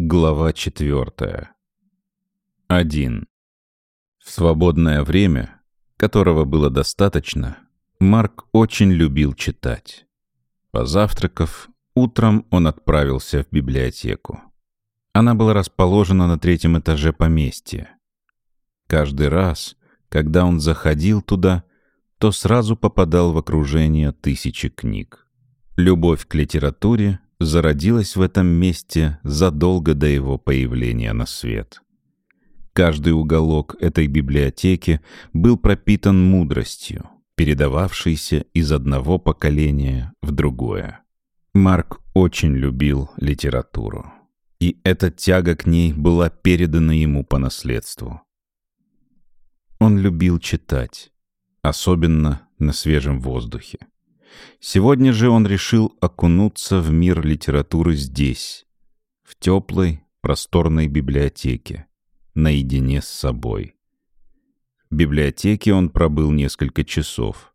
Глава четвертая. Один. В свободное время, которого было достаточно, Марк очень любил читать. Позавтракав, утром он отправился в библиотеку. Она была расположена на третьем этаже поместья. Каждый раз, когда он заходил туда, то сразу попадал в окружение тысячи книг. Любовь к литературе зародилась в этом месте задолго до его появления на свет. Каждый уголок этой библиотеки был пропитан мудростью, передававшейся из одного поколения в другое. Марк очень любил литературу, и эта тяга к ней была передана ему по наследству. Он любил читать, особенно на свежем воздухе. Сегодня же он решил окунуться в мир литературы здесь, в теплой, просторной библиотеке, наедине с собой. В библиотеке он пробыл несколько часов.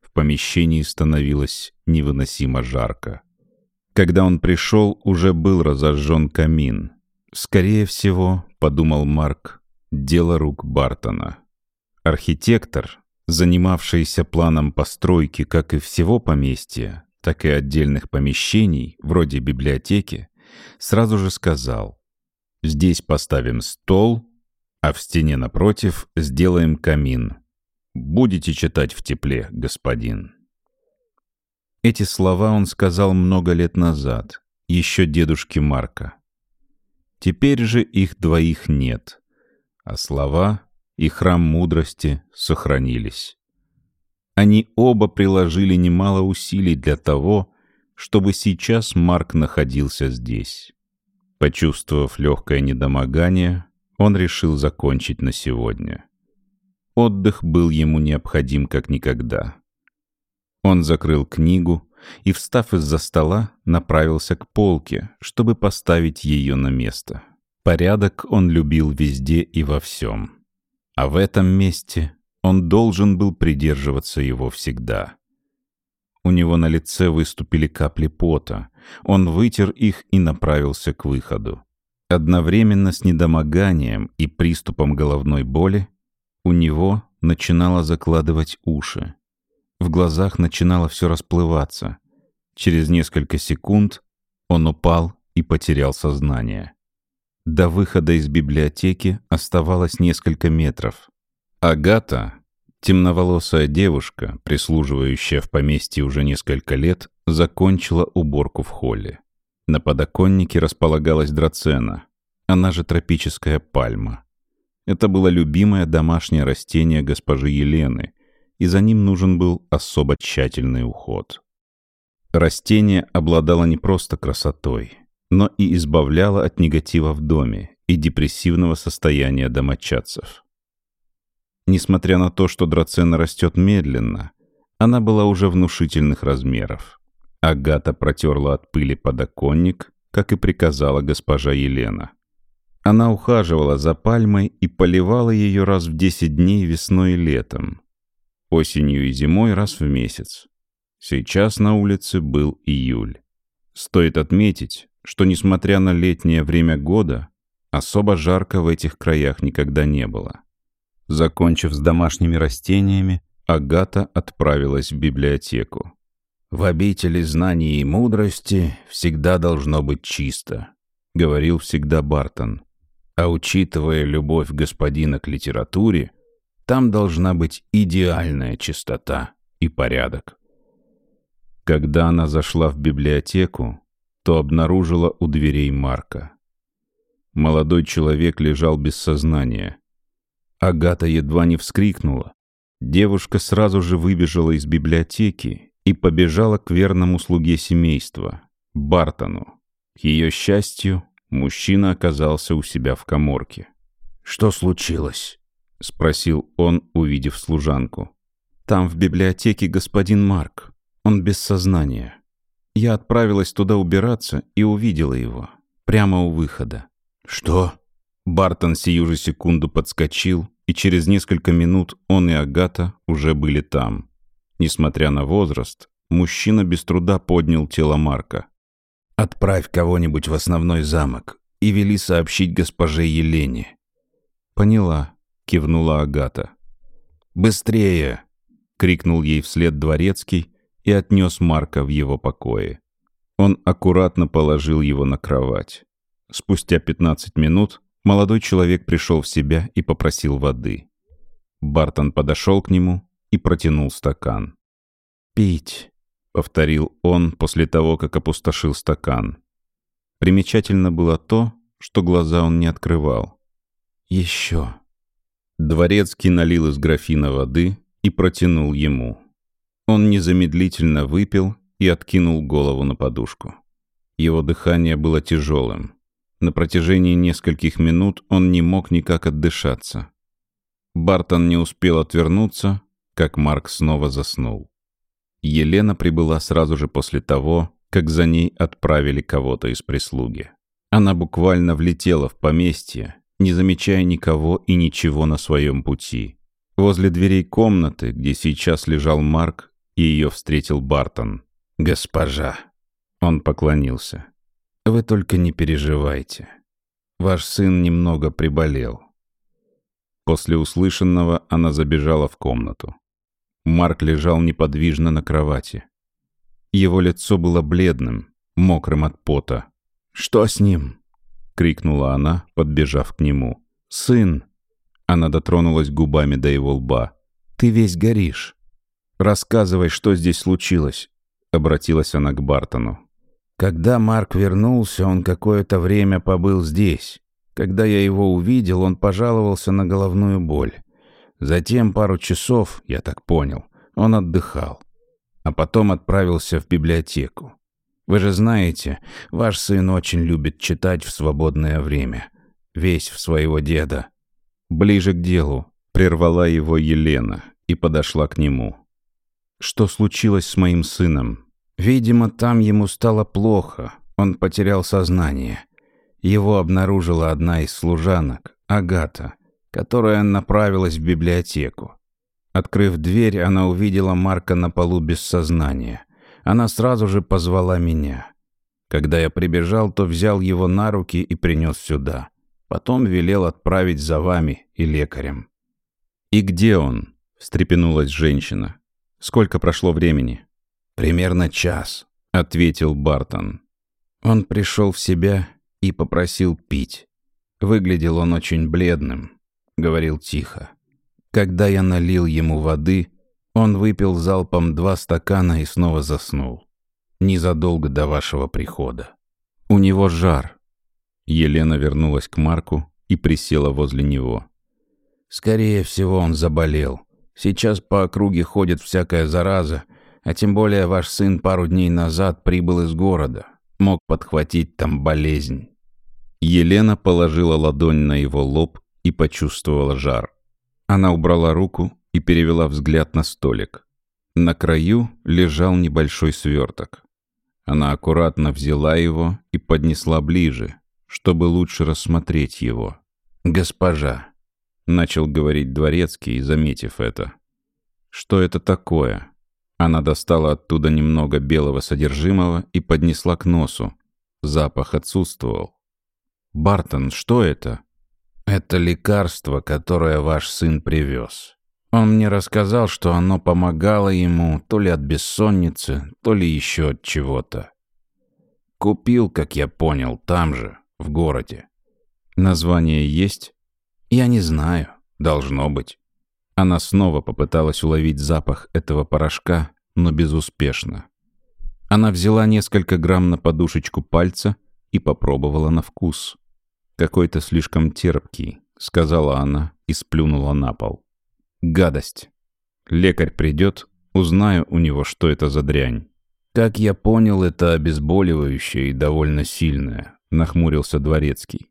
В помещении становилось невыносимо жарко. Когда он пришел, уже был разожжен камин. Скорее всего, подумал Марк, дело рук Бартона. Архитектор, занимавшийся планом постройки как и всего поместья, так и отдельных помещений, вроде библиотеки, сразу же сказал «Здесь поставим стол, а в стене напротив сделаем камин. Будете читать в тепле, господин». Эти слова он сказал много лет назад, еще дедушке Марка. Теперь же их двоих нет, а слова и храм мудрости сохранились. Они оба приложили немало усилий для того, чтобы сейчас Марк находился здесь. Почувствовав легкое недомогание, он решил закончить на сегодня. Отдых был ему необходим как никогда. Он закрыл книгу и, встав из-за стола, направился к полке, чтобы поставить ее на место. Порядок он любил везде и во всем. А в этом месте он должен был придерживаться его всегда. У него на лице выступили капли пота. Он вытер их и направился к выходу. Одновременно с недомоганием и приступом головной боли у него начинало закладывать уши. В глазах начинало все расплываться. Через несколько секунд он упал и потерял сознание. До выхода из библиотеки оставалось несколько метров. Агата, темноволосая девушка, прислуживающая в поместье уже несколько лет, закончила уборку в холле. На подоконнике располагалась драцена, она же тропическая пальма. Это было любимое домашнее растение госпожи Елены, и за ним нужен был особо тщательный уход. Растение обладало не просто красотой — но и избавляла от негатива в доме и депрессивного состояния домочадцев. Несмотря на то, что драцена растет медленно, она была уже внушительных размеров. Агата протерла от пыли подоконник, как и приказала госпожа Елена. Она ухаживала за пальмой и поливала ее раз в 10 дней весной и летом, осенью и зимой раз в месяц. Сейчас на улице был июль. Стоит отметить, что, несмотря на летнее время года, особо жарко в этих краях никогда не было. Закончив с домашними растениями, Агата отправилась в библиотеку. «В обители знаний и мудрости всегда должно быть чисто», — говорил всегда Бартон. «А учитывая любовь господина к литературе, там должна быть идеальная чистота и порядок». Когда она зашла в библиотеку, то обнаружила у дверей Марка. Молодой человек лежал без сознания. Агата едва не вскрикнула. Девушка сразу же выбежала из библиотеки и побежала к верному слуге семейства, Бартону. К ее счастью, мужчина оказался у себя в коморке. «Что случилось?» — спросил он, увидев служанку. «Там в библиотеке господин Марк. Он без сознания». Я отправилась туда убираться и увидела его. Прямо у выхода. «Что?» Бартон сию же секунду подскочил, и через несколько минут он и Агата уже были там. Несмотря на возраст, мужчина без труда поднял тело Марка. «Отправь кого-нибудь в основной замок. и вели сообщить госпоже Елене». «Поняла», — кивнула Агата. «Быстрее!» — крикнул ей вслед дворецкий и отнес Марка в его покое. Он аккуратно положил его на кровать. Спустя 15 минут молодой человек пришел в себя и попросил воды. Бартон подошел к нему и протянул стакан. «Пить», — повторил он после того, как опустошил стакан. Примечательно было то, что глаза он не открывал. «Еще». Дворецкий налил из графина воды и протянул ему. Он незамедлительно выпил и откинул голову на подушку. Его дыхание было тяжелым. На протяжении нескольких минут он не мог никак отдышаться. Бартон не успел отвернуться, как Марк снова заснул. Елена прибыла сразу же после того, как за ней отправили кого-то из прислуги. Она буквально влетела в поместье, не замечая никого и ничего на своем пути. Возле дверей комнаты, где сейчас лежал Марк, ее встретил Бартон. «Госпожа!» Он поклонился. «Вы только не переживайте. Ваш сын немного приболел». После услышанного она забежала в комнату. Марк лежал неподвижно на кровати. Его лицо было бледным, мокрым от пота. «Что с ним?» — крикнула она, подбежав к нему. «Сын!» Она дотронулась губами до его лба. «Ты весь горишь. Рассказывай, что здесь случилось», — обратилась она к Бартону. «Когда Марк вернулся, он какое-то время побыл здесь. Когда я его увидел, он пожаловался на головную боль. Затем пару часов, я так понял, он отдыхал. А потом отправился в библиотеку. Вы же знаете, ваш сын очень любит читать в свободное время. Весь в своего деда. Ближе к делу. Прервала его Елена и подошла к нему. Что случилось с моим сыном? Видимо, там ему стало плохо. Он потерял сознание. Его обнаружила одна из служанок, Агата, которая направилась в библиотеку. Открыв дверь, она увидела Марка на полу без сознания. Она сразу же позвала меня. Когда я прибежал, то взял его на руки и принес сюда. Потом велел отправить за вами и лекарем. «И где он?» — встрепенулась женщина. «Сколько прошло времени?» «Примерно час», — ответил Бартон. Он пришел в себя и попросил пить. Выглядел он очень бледным, говорил тихо. Когда я налил ему воды, он выпил залпом два стакана и снова заснул. Незадолго до вашего прихода. У него жар. Елена вернулась к Марку и присела возле него. Скорее всего, он заболел. Сейчас по округе ходит всякая зараза, а тем более ваш сын пару дней назад прибыл из города. Мог подхватить там болезнь. Елена положила ладонь на его лоб и почувствовала жар. Она убрала руку и перевела взгляд на столик. На краю лежал небольшой сверток. Она аккуратно взяла его и поднесла ближе, чтобы лучше рассмотреть его. «Госпожа», — начал говорить дворецкий, заметив это. «Что это такое?» Она достала оттуда немного белого содержимого и поднесла к носу. Запах отсутствовал. «Бартон, что это?» «Это лекарство, которое ваш сын привез. Он мне рассказал, что оно помогало ему то ли от бессонницы, то ли еще от чего-то. Купил, как я понял, там же, в городе. Название есть? Я не знаю. Должно быть. Она снова попыталась уловить запах этого порошка, но безуспешно. Она взяла несколько грамм на подушечку пальца и попробовала на вкус. «Какой-то слишком терпкий», — сказала она и сплюнула на пол. Гадость. Лекарь придет, узнаю у него, что это за дрянь. Как я понял, это обезболивающее и довольно сильное, нахмурился дворецкий.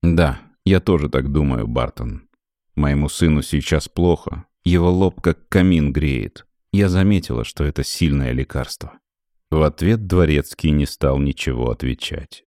Да, я тоже так думаю, Бартон. Моему сыну сейчас плохо. Его лоб как камин греет. Я заметила, что это сильное лекарство. В ответ дворецкий не стал ничего отвечать.